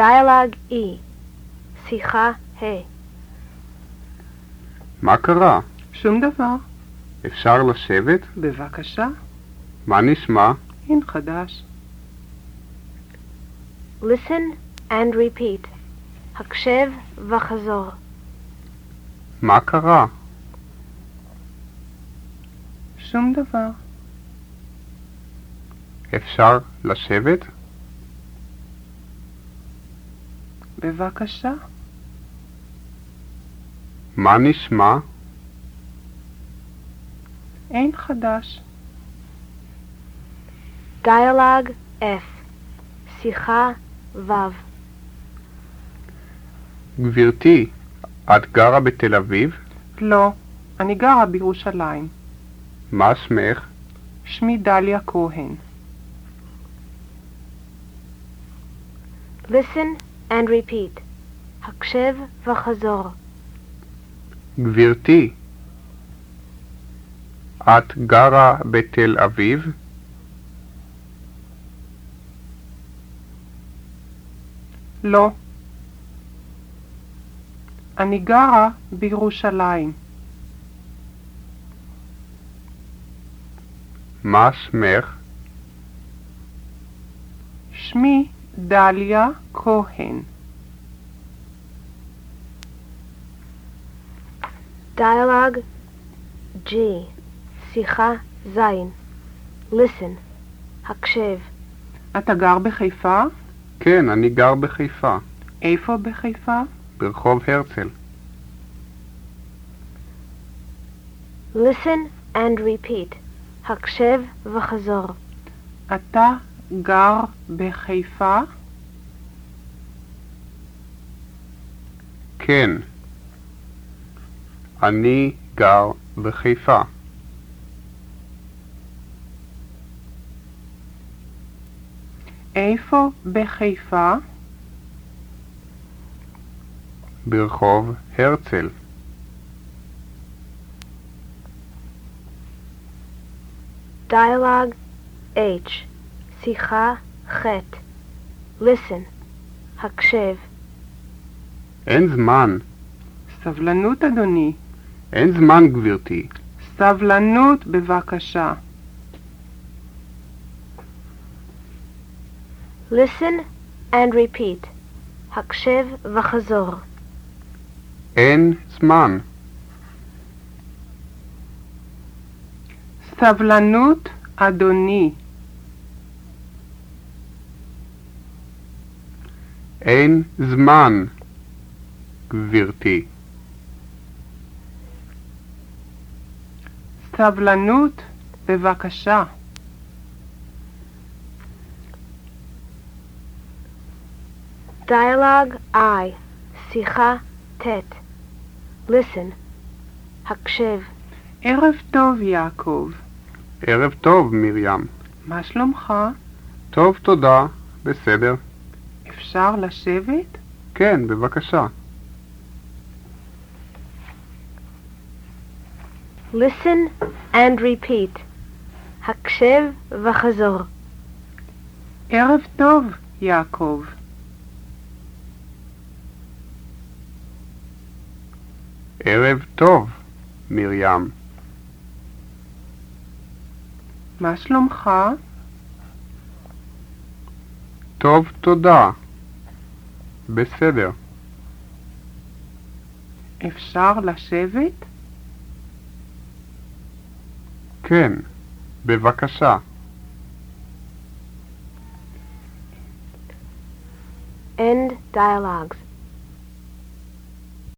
Dialogue E. שיחה ה' מה קרה? שום דבר. אפשר לשבת? בבקשה, מה נשמע? אין חדש. Listen and repeat. הקשב וחזור. מה קרה? שום דבר. אפשר לשבת? בבקשה, מה נשמע? אין חדש. Dialogue F. שיחה ו' גברתי, את גרה בתל אביב? לא, אני גרה בירושלים. מה שמך? שמי דליה כהן. Listen and repeat. הקשב וחזור. גברתי, את גרה בתל אביב? לא. אני גרה בירושלים. מה שמך? שמי דליה כהן. Dialogue G. שיחה ז'. Listen. הקשב. אתה גר בחיפה? כן, אני גר בחיפה, איפה בחיפה? ברחוב הרצל. Listen and repeat. הקשב וחזור. אתה גר בחיפה? כן, אני גר בחיפה. איפה בחיפה? ברחוב הרצל. Dialogue H. שיחה ח'. Listen. הקשב. אין זמן, סבלנות, אדוני. אין זמן, גברתי. סבלנות, בבקשה. Listen and repeat. הקשב וחזור. אין זמן. סבלנות, אדוני. אין זמן, גברתי. סבלנות, בבקשה. Dialogue I. שיחה ט'. Listen. הקשב. ערב טוב, יעקב. ערב טוב, מרים. מה שלומך? טוב, תודה. בסדר. אפשר לשבת? כן, בבקשה. Listen and repeat. הקשב וחזור. ערב טוב, יעקב. ערב טוב, מרים. מה שלומך? טוב, תודה. בסדר. אפשר לשבת? כן, בבקשה. End dialogues.